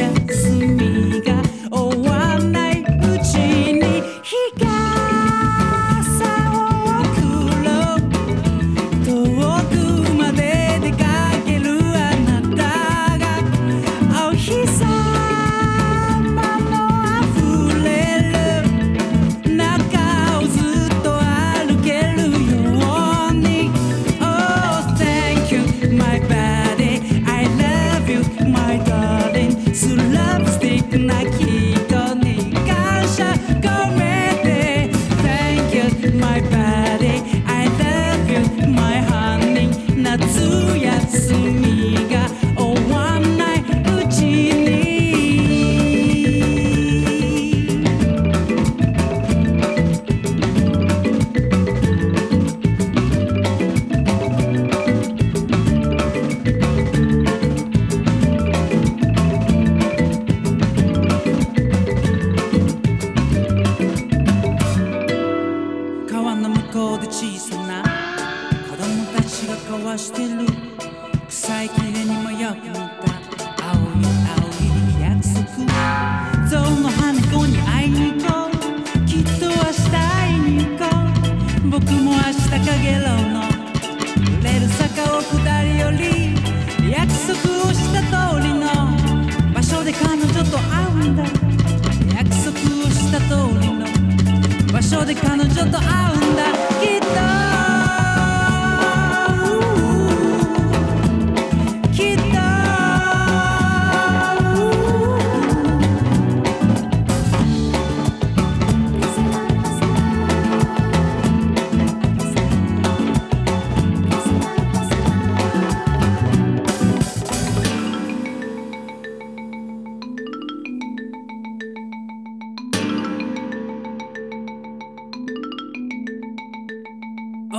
gets me. てる。臭いきれにもよく似た。青い青い約束。象の羽子に会いに行こう。きっと明日会いに行こう。僕も明日かげろうの。売れる坂を下りより。約束をした通りの。場所で彼女と会うんだ。約束をした通りの。場所で彼女と会うんだ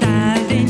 diving